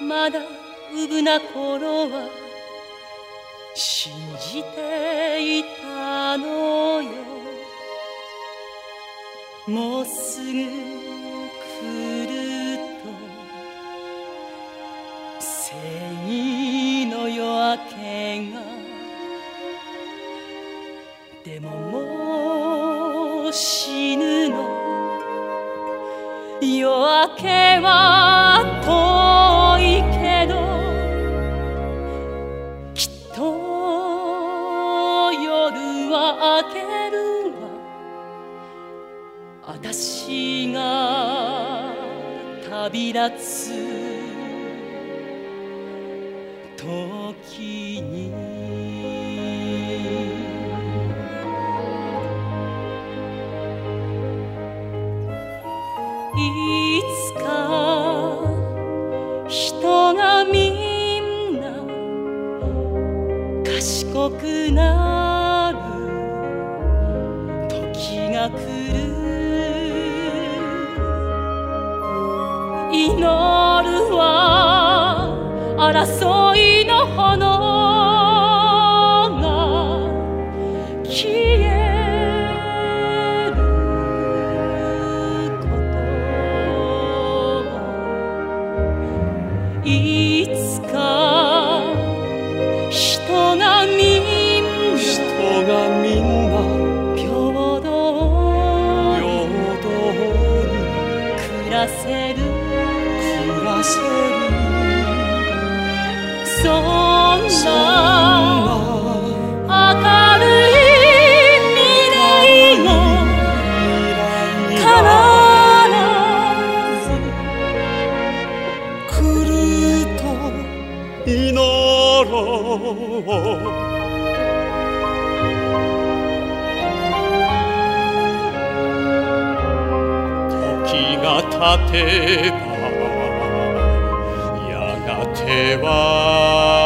まだうぶな頃は信じていたのよ。もうすぐ来ると正義の夜明けがでももう死ぬの。夜明けは遠私が旅立つ時に。いつか人がみんな賢くなる時が来る。祈るは争いの炎。時が経てばやがては